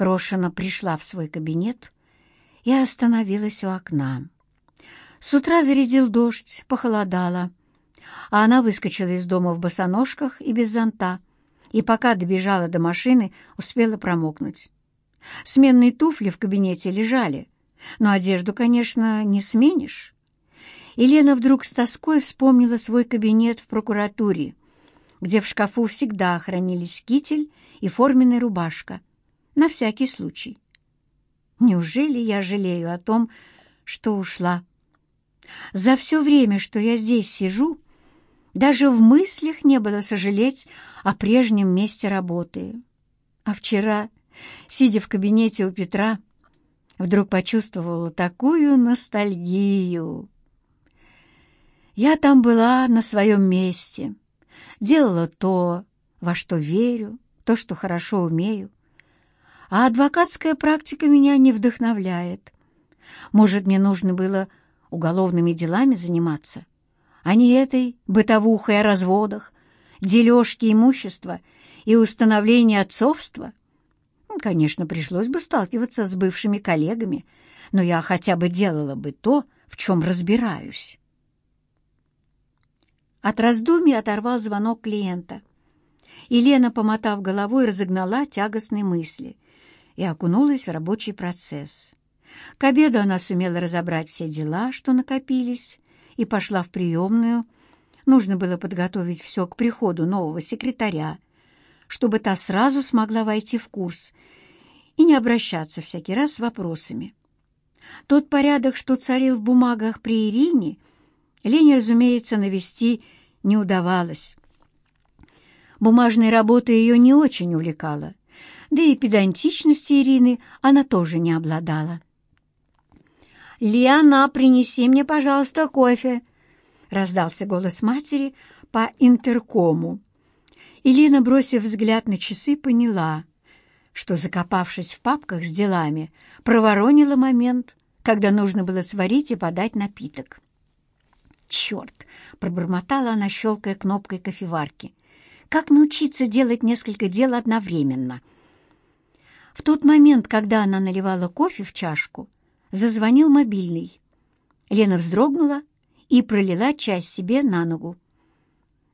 Крошина пришла в свой кабинет и остановилась у окна. С утра зарядил дождь, похолодало, а она выскочила из дома в босоножках и без зонта, и пока добежала до машины, успела промокнуть. Сменные туфли в кабинете лежали, но одежду, конечно, не сменишь. Елена вдруг с тоской вспомнила свой кабинет в прокуратуре, где в шкафу всегда хранились китель и форменная рубашка — на всякий случай. Неужели я жалею о том, что ушла? За все время, что я здесь сижу, даже в мыслях не было сожалеть о прежнем месте работы. А вчера, сидя в кабинете у Петра, вдруг почувствовала такую ностальгию. Я там была на своем месте, делала то, во что верю, то, что хорошо умею, а адвокатская практика меня не вдохновляет. Может, мне нужно было уголовными делами заниматься, а не этой бытовухой о разводах, дележке имущества и установлении отцовства? Ну, конечно, пришлось бы сталкиваться с бывшими коллегами, но я хотя бы делала бы то, в чем разбираюсь. От раздумий оторвал звонок клиента. Елена помотав головой, разогнала тягостные мысли — и окунулась в рабочий процесс. К обеду она сумела разобрать все дела, что накопились, и пошла в приемную. Нужно было подготовить все к приходу нового секретаря, чтобы та сразу смогла войти в курс и не обращаться всякий раз с вопросами. Тот порядок, что царил в бумагах при Ирине, Лене, разумеется, навести не удавалось. Бумажная работа ее не очень увлекала, да и педантичностью Ирины она тоже не обладала. «Лиана, принеси мне, пожалуйста, кофе!» — раздался голос матери по интеркому. Елена, бросив взгляд на часы, поняла, что, закопавшись в папках с делами, проворонила момент, когда нужно было сварить и подать напиток. «Черт!» — пробормотала она, щелкая кнопкой кофеварки. «Как научиться делать несколько дел одновременно?» В тот момент, когда она наливала кофе в чашку, зазвонил мобильный. Лена вздрогнула и пролила часть себе на ногу.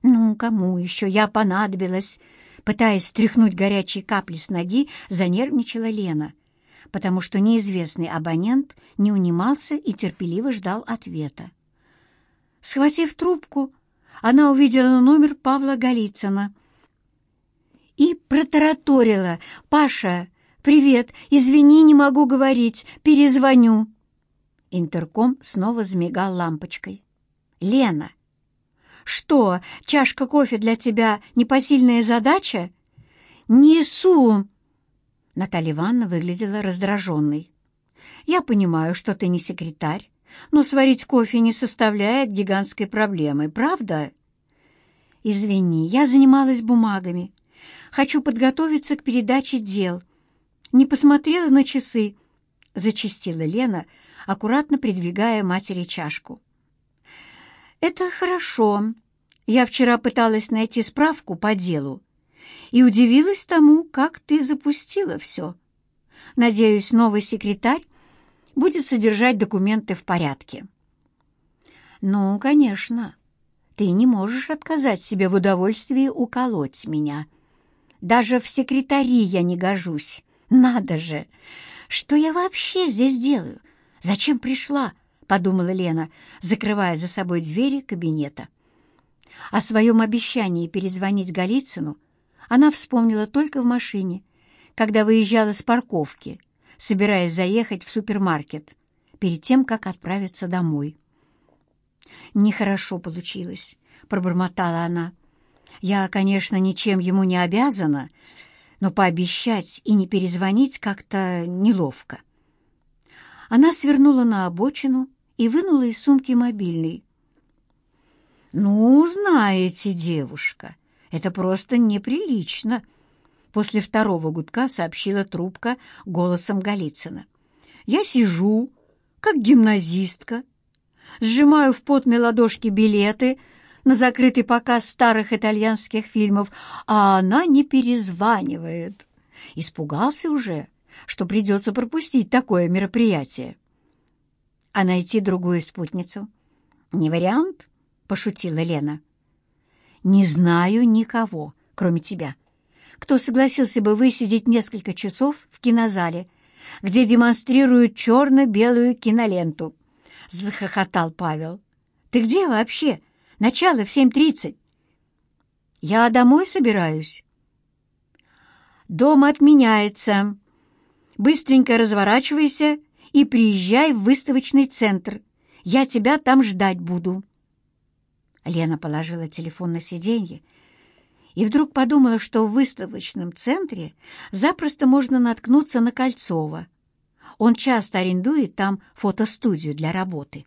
«Ну, кому еще я понадобилась?» Пытаясь стряхнуть горячие капли с ноги, занервничала Лена, потому что неизвестный абонент не унимался и терпеливо ждал ответа. Схватив трубку, она увидела номер Павла Голицына и протараторила. «Паша, «Привет! Извини, не могу говорить. Перезвоню!» Интерком снова замигал лампочкой. «Лена!» «Что, чашка кофе для тебя непосильная задача?» «Несу!» Наталья Ивановна выглядела раздраженной. «Я понимаю, что ты не секретарь, но сварить кофе не составляет гигантской проблемы, правда?» «Извини, я занималась бумагами. Хочу подготовиться к передаче дел не посмотрела на часы», — зачастила Лена, аккуратно придвигая матери чашку. «Это хорошо. Я вчера пыталась найти справку по делу и удивилась тому, как ты запустила все. Надеюсь, новый секретарь будет содержать документы в порядке». «Ну, конечно. Ты не можешь отказать себе в удовольствии уколоть меня. Даже в секретари я не гожусь», «Надо же! Что я вообще здесь делаю? Зачем пришла?» — подумала Лена, закрывая за собой двери кабинета. О своем обещании перезвонить Голицыну она вспомнила только в машине, когда выезжала с парковки, собираясь заехать в супермаркет, перед тем, как отправиться домой. «Нехорошо получилось», — пробормотала она. «Я, конечно, ничем ему не обязана, но пообещать и не перезвонить как-то неловко. Она свернула на обочину и вынула из сумки мобильный. «Ну, знаете, девушка, это просто неприлично!» После второго гудка сообщила трубка голосом Голицына. «Я сижу, как гимназистка, сжимаю в потной ладошке билеты на закрытый показ старых итальянских фильмов, а она не перезванивает. Испугался уже, что придется пропустить такое мероприятие. А найти другую спутницу? Не вариант, пошутила Лена. Не знаю никого, кроме тебя, кто согласился бы высидеть несколько часов в кинозале, где демонстрируют черно-белую киноленту. Захохотал Павел. Ты где вообще? Начало в 7.30. Я домой собираюсь. Дом отменяется. Быстренько разворачивайся и приезжай в выставочный центр. Я тебя там ждать буду. Лена положила телефон на сиденье и вдруг подумала, что в выставочном центре запросто можно наткнуться на Кольцова. Он часто арендует там фотостудию для работы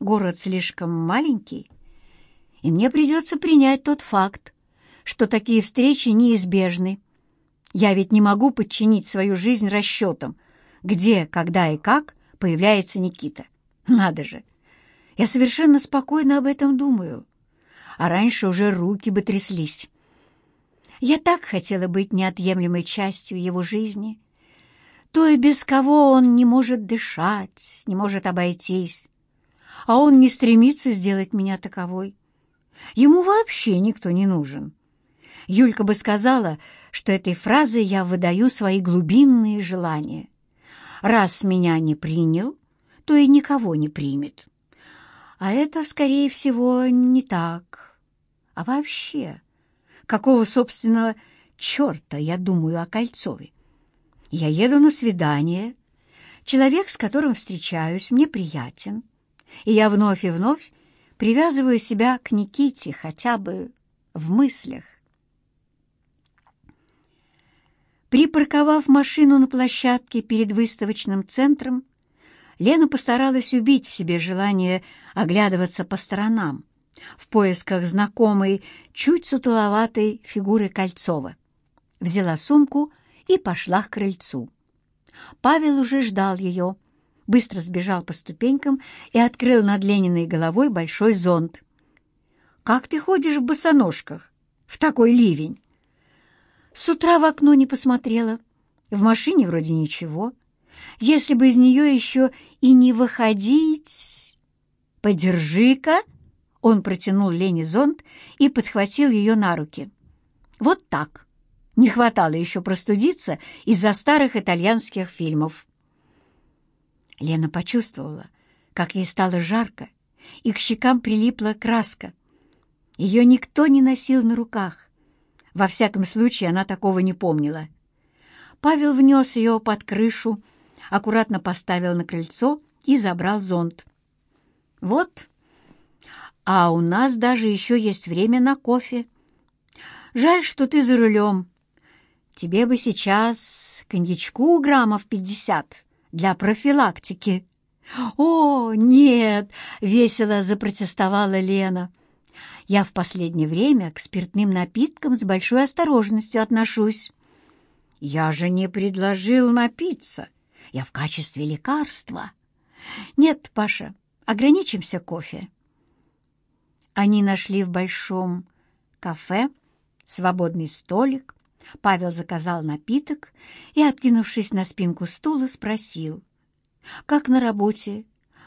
город слишком маленький, и мне придется принять тот факт, что такие встречи неизбежны. Я ведь не могу подчинить свою жизнь расчетам, где, когда и как появляется Никита. Надо же! Я совершенно спокойно об этом думаю. А раньше уже руки бы тряслись. Я так хотела быть неотъемлемой частью его жизни, то и без кого он не может дышать, не может обойтись а он не стремится сделать меня таковой. Ему вообще никто не нужен. Юлька бы сказала, что этой фразой я выдаю свои глубинные желания. Раз меня не принял, то и никого не примет. А это, скорее всего, не так. А вообще, какого, собственно, черта я думаю о Кольцове? Я еду на свидание. Человек, с которым встречаюсь, мне приятен и я вновь и вновь привязываю себя к Никите хотя бы в мыслях. Припарковав машину на площадке перед выставочным центром, Лена постаралась убить в себе желание оглядываться по сторонам в поисках знакомой, чуть сутуловатой фигуры Кольцова. Взяла сумку и пошла к крыльцу. Павел уже ждал ее, — быстро сбежал по ступенькам и открыл над Лениной головой большой зонт. «Как ты ходишь в босоножках? В такой ливень!» «С утра в окно не посмотрела. В машине вроде ничего. Если бы из нее еще и не выходить...» «Подержи-ка!» Он протянул Лене зонт и подхватил ее на руки. «Вот так!» Не хватало еще простудиться из-за старых итальянских фильмов. Лена почувствовала, как ей стало жарко, и к щекам прилипла краска. Ее никто не носил на руках. Во всяком случае, она такого не помнила. Павел внес ее под крышу, аккуратно поставил на крыльцо и забрал зонт. «Вот, а у нас даже еще есть время на кофе. Жаль, что ты за рулем. Тебе бы сейчас коньячку граммов пятьдесят» для профилактики». «О, нет!» — весело запротестовала Лена. «Я в последнее время к спиртным напиткам с большой осторожностью отношусь». «Я же не предложил напиться. Я в качестве лекарства». «Нет, Паша, ограничимся кофе». Они нашли в большом кафе свободный столик Павел заказал напиток и, откинувшись на спинку стула, спросил. «Как на работе?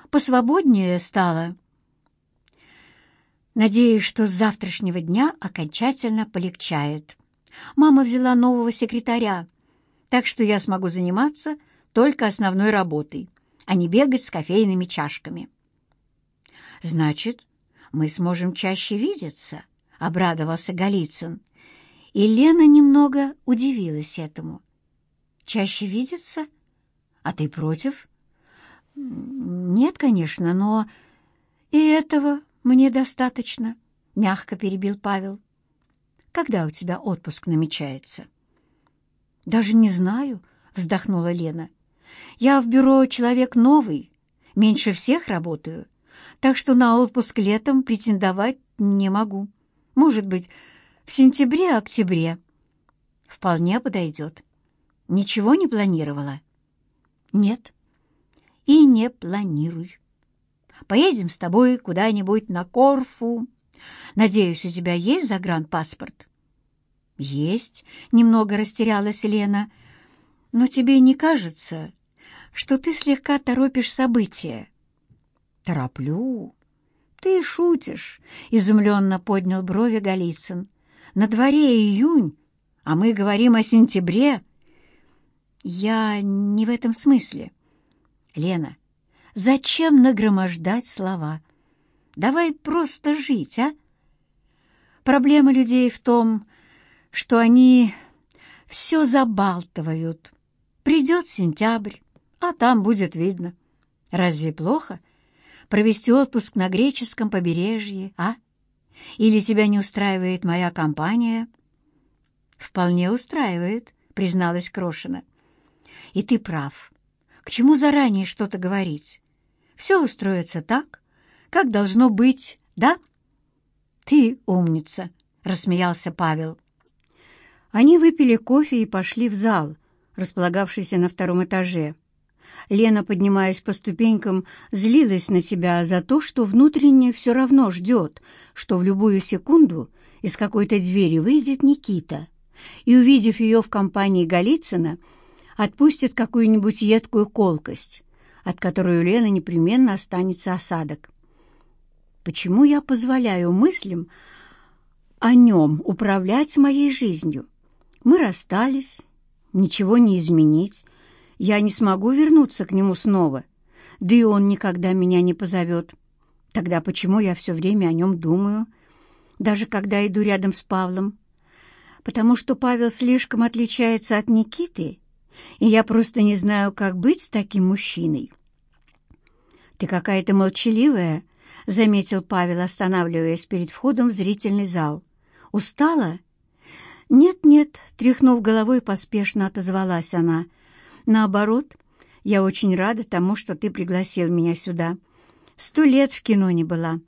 Посвободнее стало?» «Надеюсь, что с завтрашнего дня окончательно полегчает. Мама взяла нового секретаря, так что я смогу заниматься только основной работой, а не бегать с кофейными чашками». «Значит, мы сможем чаще видеться?» — обрадовался Голицын и Лена немного удивилась этому. «Чаще видится? А ты против?» «Нет, конечно, но и этого мне достаточно», — мягко перебил Павел. «Когда у тебя отпуск намечается?» «Даже не знаю», — вздохнула Лена. «Я в бюро человек новый, меньше всех работаю, так что на отпуск летом претендовать не могу. Может быть, в сентябре-октябре. А Вполне подойдет. Ничего не планировала? Нет. И не планирую. Поедем с тобой куда-нибудь на Корфу. Надеюсь, у тебя есть загранпаспорт? Есть, немного растерялась Лена. Но тебе не кажется, что ты слегка торопишь события? Тороплю. Ты шутишь, изумленно поднял брови Голицын. На дворе июнь, а мы говорим о сентябре. Я не в этом смысле. Лена, зачем нагромождать слова? Давай просто жить, а? Проблема людей в том, что они все забалтывают. Придет сентябрь, а там будет видно. Разве плохо провести отпуск на греческом побережье, а? Или тебя не устраивает моя компания?» «Вполне устраивает», — призналась Крошина. «И ты прав. К чему заранее что-то говорить? Все устроится так, как должно быть, да?» «Ты умница», — рассмеялся Павел. Они выпили кофе и пошли в зал, располагавшийся на втором этаже. Лена, поднимаясь по ступенькам, злилась на себя за то, что внутренне все равно ждет, что в любую секунду из какой-то двери выйдет Никита и, увидев ее в компании Голицына, отпустит какую-нибудь едкую колкость, от которой у Лены непременно останется осадок. Почему я позволяю мыслям о нем управлять моей жизнью? Мы расстались, ничего не изменить, я не смогу вернуться к нему снова, да и он никогда меня не позовет. Тогда почему я все время о нем думаю, даже когда иду рядом с Павлом? Потому что Павел слишком отличается от Никиты, и я просто не знаю, как быть с таким мужчиной. «Ты какая-то молчаливая», — заметил Павел, останавливаясь перед входом в зрительный зал. «Устала?» «Нет-нет», — тряхнув головой, поспешно отозвалась она — Наоборот, я очень рада тому, что ты пригласил меня сюда. Сто лет в кино не была.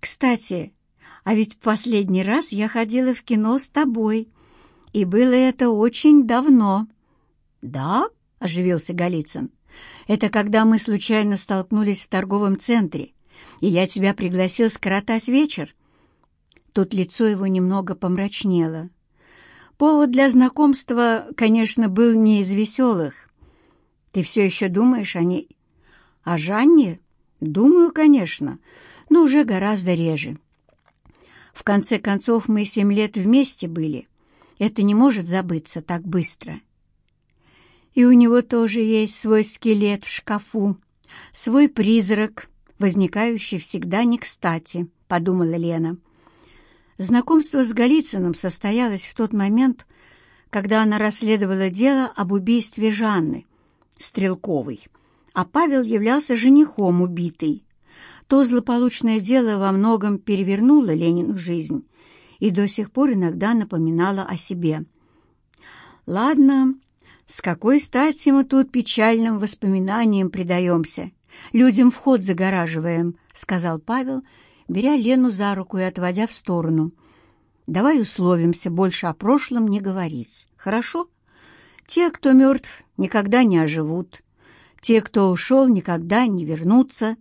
Кстати, а ведь последний раз я ходила в кино с тобой, и было это очень давно». «Да?» — оживился Голицын. «Это когда мы случайно столкнулись в торговом центре, и я тебя пригласил скоротать вечер». Тут лицо его немного помрачнело. Повод для знакомства, конечно, был не из веселых. Ты все еще думаешь о ней? О Жанне? Думаю, конечно, но уже гораздо реже. В конце концов, мы семь лет вместе были. Это не может забыться так быстро. И у него тоже есть свой скелет в шкафу, свой призрак, возникающий всегда не кстати, — подумала Лена. Знакомство с Голицыным состоялось в тот момент, когда она расследовала дело об убийстве Жанны Стрелковой, а Павел являлся женихом убитой. То злополучное дело во многом перевернуло Ленину жизнь и до сих пор иногда напоминало о себе. «Ладно, с какой стати мы тут печальным воспоминаниям предаемся? Людям вход загораживаем», — сказал Павел, — беря Лену за руку и отводя в сторону. «Давай условимся больше о прошлом не говорить, хорошо? Те, кто мертв, никогда не оживут. Те, кто ушел, никогда не вернутся.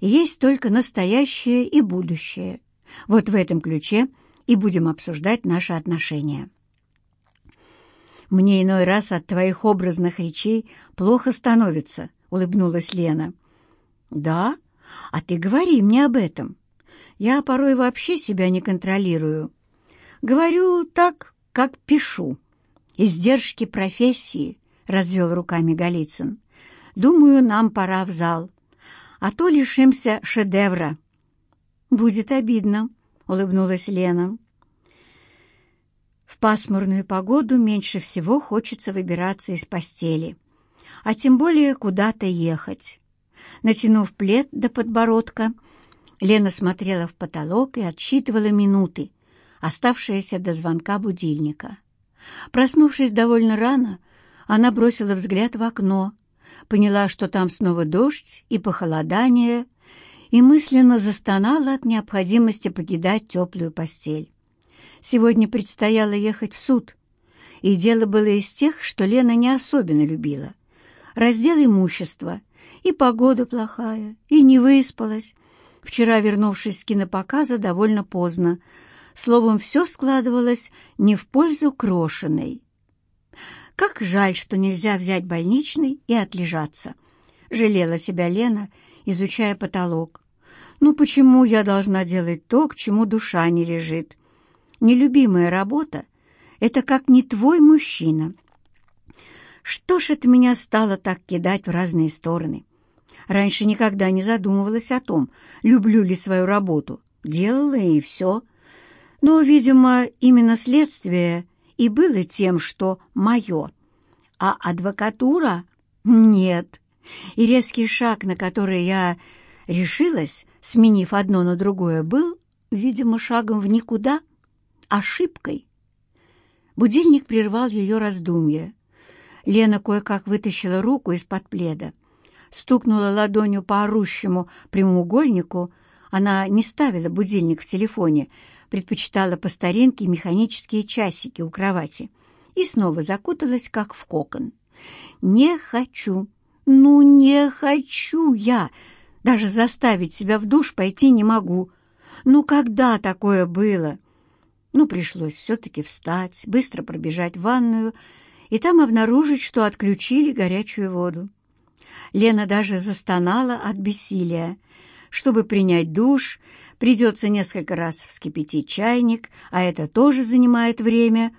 И есть только настоящее и будущее. Вот в этом ключе и будем обсуждать наши отношения». «Мне иной раз от твоих образных речей плохо становится», — улыбнулась Лена. «Да? А ты говори мне об этом. Я порой вообще себя не контролирую. Говорю так, как пишу. Издержки профессии, — развел руками Голицын. Думаю, нам пора в зал. А то лишимся шедевра. Будет обидно, — улыбнулась Лена. В пасмурную погоду меньше всего хочется выбираться из постели, а тем более куда-то ехать. Натянув плед до подбородка, — Лена смотрела в потолок и отсчитывала минуты, оставшиеся до звонка будильника. Проснувшись довольно рано, она бросила взгляд в окно, поняла, что там снова дождь и похолодание, и мысленно застонала от необходимости покидать теплую постель. Сегодня предстояло ехать в суд, и дело было из тех, что Лена не особенно любила. Раздел имущества, и погода плохая, и не выспалась, Вчера, вернувшись с кинопоказа, довольно поздно. Словом, все складывалось не в пользу Крошиной. Как жаль, что нельзя взять больничный и отлежаться. Жалела себя Лена, изучая потолок. Ну почему я должна делать то, к чему душа не лежит? Нелюбимая работа — это как не твой мужчина. Что ж это меня стало так кидать в разные стороны? Раньше никогда не задумывалась о том, люблю ли свою работу. Делала и все. Но, видимо, именно следствие и было тем, что мое. А адвокатура? Нет. И резкий шаг, на который я решилась, сменив одно на другое, был, видимо, шагом в никуда, ошибкой. Будильник прервал ее раздумье. Лена кое-как вытащила руку из-под пледа стукнула ладонью по орущему прямоугольнику, она не ставила будильник в телефоне, предпочитала по старинке механические часики у кровати и снова закуталась, как в кокон. «Не хочу! Ну, не хочу я! Даже заставить себя в душ пойти не могу! Ну, когда такое было?» Ну, пришлось все-таки встать, быстро пробежать в ванную и там обнаружить, что отключили горячую воду. Лена даже застонала от бессилия. Чтобы принять душ, придется несколько раз вскипятить чайник, а это тоже занимает время.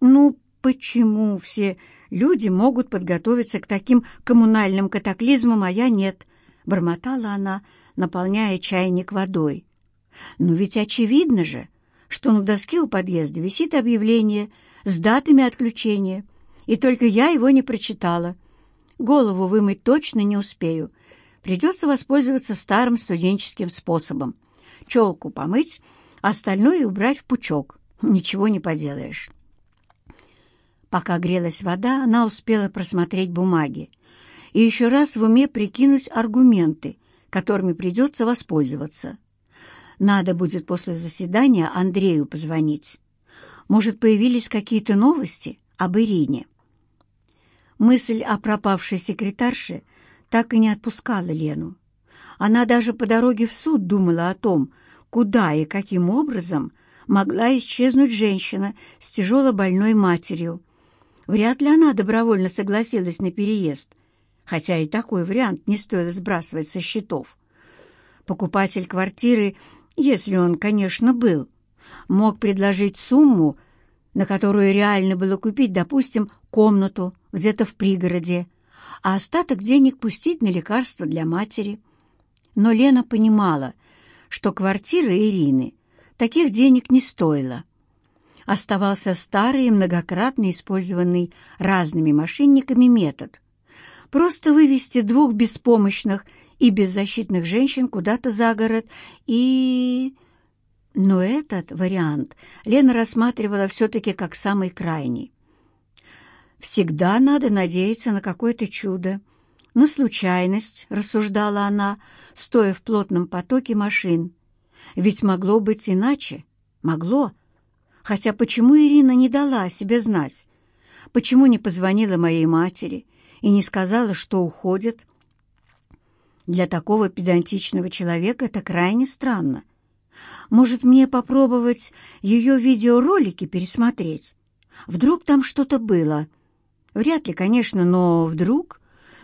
Ну, почему все люди могут подготовиться к таким коммунальным катаклизмам, а я нет? Бормотала она, наполняя чайник водой. Но ведь очевидно же, что на доске у подъезда висит объявление с датами отключения, и только я его не прочитала. Голову вымыть точно не успею. Придется воспользоваться старым студенческим способом. Челку помыть, остальное убрать в пучок. Ничего не поделаешь. Пока грелась вода, она успела просмотреть бумаги и еще раз в уме прикинуть аргументы, которыми придется воспользоваться. Надо будет после заседания Андрею позвонить. Может, появились какие-то новости об Ирине? Мысль о пропавшей секретарше так и не отпускала Лену. Она даже по дороге в суд думала о том, куда и каким образом могла исчезнуть женщина с тяжело больной матерью. Вряд ли она добровольно согласилась на переезд, хотя и такой вариант не стоило сбрасывать со счетов. Покупатель квартиры, если он, конечно, был, мог предложить сумму, на которую реально было купить, допустим, комнату, где-то в пригороде, а остаток денег пустить на лекарства для матери. Но Лена понимала, что квартира Ирины таких денег не стоила. Оставался старый многократно использованный разными мошенниками метод. Просто вывести двух беспомощных и беззащитных женщин куда-то за город и... Но этот вариант Лена рассматривала все-таки как самый крайний всегда надо надеяться на какое-то чудо, на случайность, рассуждала она, стоя в плотном потоке машин. Ведь могло быть иначе, могло. Хотя почему Ирина не дала о себе знать? Почему не позвонила моей матери и не сказала, что уходит? Для такого педантичного человека это крайне странно. Может, мне попробовать ее видеоролики пересмотреть? Вдруг там что-то было?» Вряд ли, конечно, но вдруг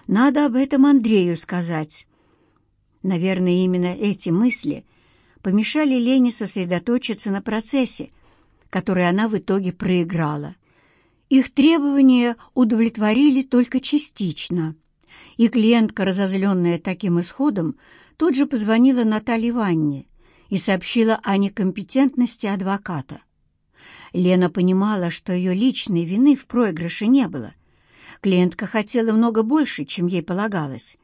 надо об этом Андрею сказать. Наверное, именно эти мысли помешали Лене сосредоточиться на процессе, который она в итоге проиграла. Их требования удовлетворили только частично, и клиентка, разозленная таким исходом, тут же позвонила Наталье Ванне и сообщила о некомпетентности адвоката. Лена понимала, что ее личной вины в проигрыше не было — Клиентка хотела много больше, чем ей полагалось.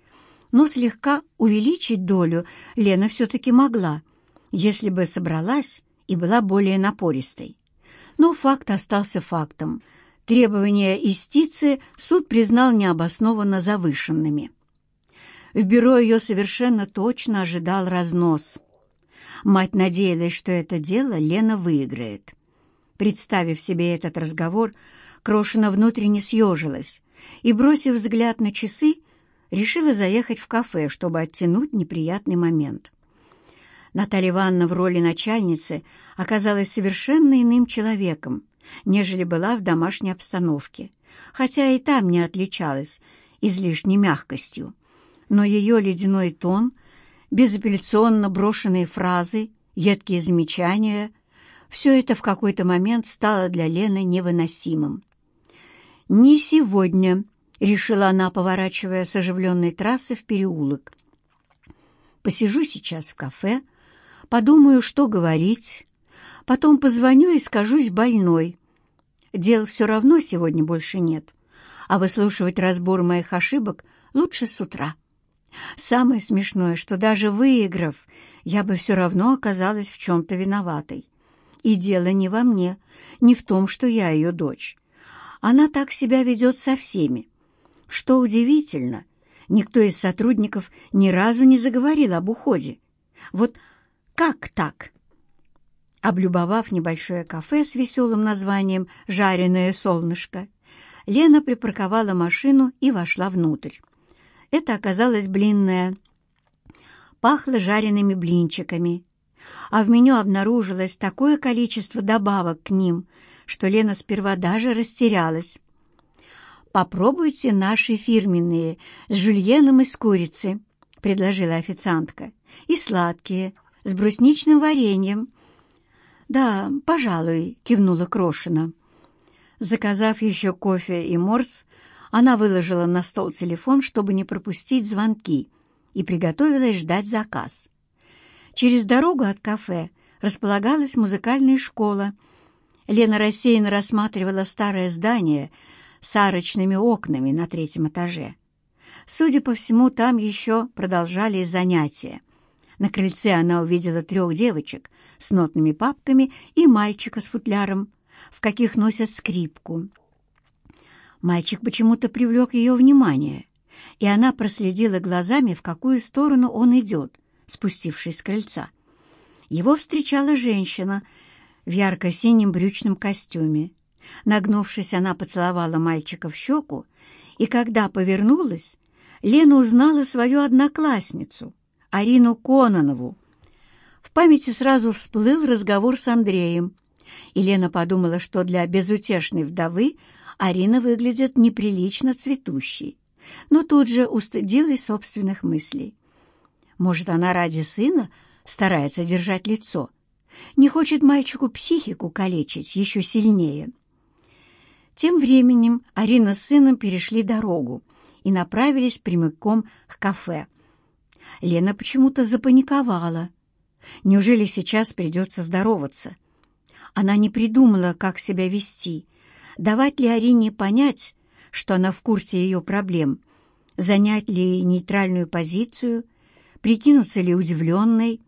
Но слегка увеличить долю Лена все-таки могла, если бы собралась и была более напористой. Но факт остался фактом. Требования истицы суд признал необоснованно завышенными. В бюро ее совершенно точно ожидал разнос. Мать надеялась, что это дело Лена выиграет. Представив себе этот разговор, Крошина внутренне съежилась и, бросив взгляд на часы, решила заехать в кафе, чтобы оттянуть неприятный момент. Наталья Ивановна в роли начальницы оказалась совершенно иным человеком, нежели была в домашней обстановке, хотя и там не отличалась излишней мягкостью. Но ее ледяной тон, безапелляционно брошенные фразы, едкие замечания — все это в какой-то момент стало для Лены невыносимым. «Не сегодня», — решила она, поворачивая с оживленной трассы в переулок. «Посижу сейчас в кафе, подумаю, что говорить, потом позвоню и скажусь больной. Дел все равно сегодня больше нет, а выслушивать разбор моих ошибок лучше с утра. Самое смешное, что даже выиграв, я бы все равно оказалась в чем-то виноватой. И дело не во мне, не в том, что я ее дочь». Она так себя ведет со всеми. Что удивительно, никто из сотрудников ни разу не заговорил об уходе. Вот как так? Облюбовав небольшое кафе с веселым названием «Жареное солнышко», Лена припарковала машину и вошла внутрь. Это оказалось блинное. Пахло жареными блинчиками. А в меню обнаружилось такое количество добавок к ним — что Лена сперва даже растерялась. «Попробуйте наши фирменные с жульеном из курицы», — предложила официантка, — «и сладкие, с брусничным вареньем». «Да, пожалуй», — кивнула Крошина. Заказав еще кофе и морс, она выложила на стол телефон, чтобы не пропустить звонки, и приготовилась ждать заказ. Через дорогу от кафе располагалась музыкальная школа — Лена рассеянно рассматривала старое здание с арочными окнами на третьем этаже. Судя по всему, там еще продолжались занятия. На крыльце она увидела трех девочек с нотными папками и мальчика с футляром, в каких носят скрипку. Мальчик почему-то привлек ее внимание, и она проследила глазами, в какую сторону он идет, спустившись с крыльца. Его встречала женщина — в ярко-синем брючном костюме. Нагнувшись, она поцеловала мальчика в щеку, и когда повернулась, Лена узнала свою одноклассницу, Арину Кононову. В памяти сразу всплыл разговор с Андреем, и Лена подумала, что для безутешной вдовы Арина выглядит неприлично цветущей, но тут же устыдилась собственных мыслей. Может, она ради сына старается держать лицо — не хочет мальчику психику калечить еще сильнее. Тем временем Арина с сыном перешли дорогу и направились прямиком к кафе. Лена почему-то запаниковала. Неужели сейчас придется здороваться? Она не придумала, как себя вести, давать ли Арине понять, что она в курсе ее проблем, занять ли нейтральную позицию, прикинуться ли удивленной,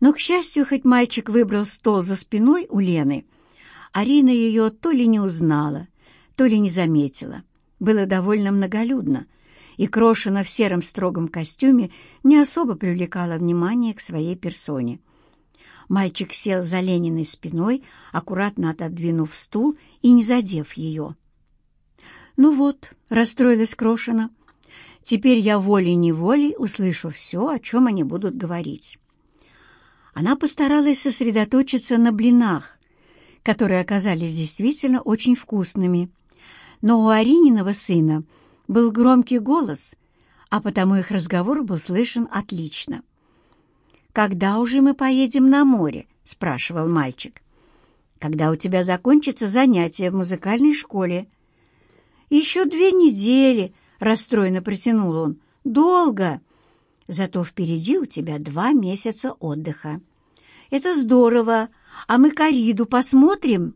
но, к счастью, хоть мальчик выбрал стол за спиной у Лены, Арина ее то ли не узнала, то ли не заметила. Было довольно многолюдно, и Крошина в сером строгом костюме не особо привлекала внимание к своей персоне. Мальчик сел за Лениной спиной, аккуратно отодвинув стул и не задев ее. «Ну вот», — расстроилась Крошина, — «теперь я волей-неволей услышу все, о чем они будут говорить». Она постаралась сосредоточиться на блинах, которые оказались действительно очень вкусными. Но у Арининого сына был громкий голос, а потому их разговор был слышен отлично. «Когда уже мы поедем на море?» — спрашивал мальчик. «Когда у тебя закончится занятие в музыкальной школе?» «Еще две недели», — расстроенно протянул он. «Долго!» Зато впереди у тебя два месяца отдыха. Это здорово. А мы кориду посмотрим?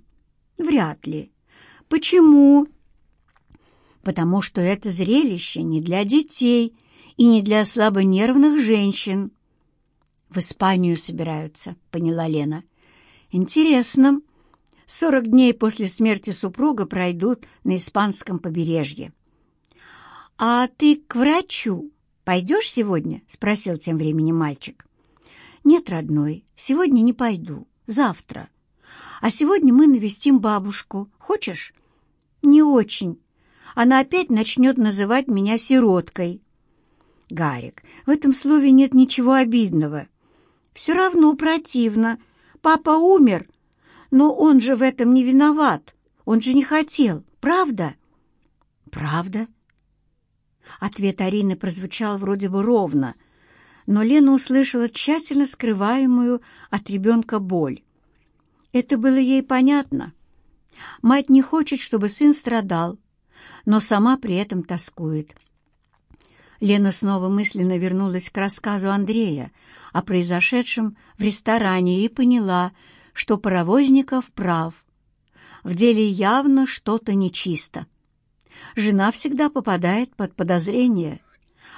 Вряд ли. Почему? Потому что это зрелище не для детей и не для слабонервных женщин. В Испанию собираются, поняла Лена. Интересно. Сорок дней после смерти супруга пройдут на испанском побережье. «А ты к врачу?» «Пойдешь сегодня?» — спросил тем временем мальчик. «Нет, родной, сегодня не пойду. Завтра. А сегодня мы навестим бабушку. Хочешь?» «Не очень. Она опять начнет называть меня сироткой». «Гарик, в этом слове нет ничего обидного. Все равно противно. Папа умер, но он же в этом не виноват. Он же не хотел, правда?» «Правда?» Ответ Арины прозвучал вроде бы ровно, но Лена услышала тщательно скрываемую от ребенка боль. Это было ей понятно. Мать не хочет, чтобы сын страдал, но сама при этом тоскует. Лена снова мысленно вернулась к рассказу Андрея о произошедшем в ресторане и поняла, что Паровозников прав. В деле явно что-то нечисто жена всегда попадает под подозрение.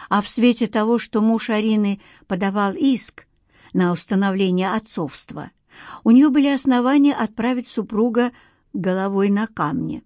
А в свете того, что муж Арины подавал иск на установление отцовства, у нее были основания отправить супруга головой на камни.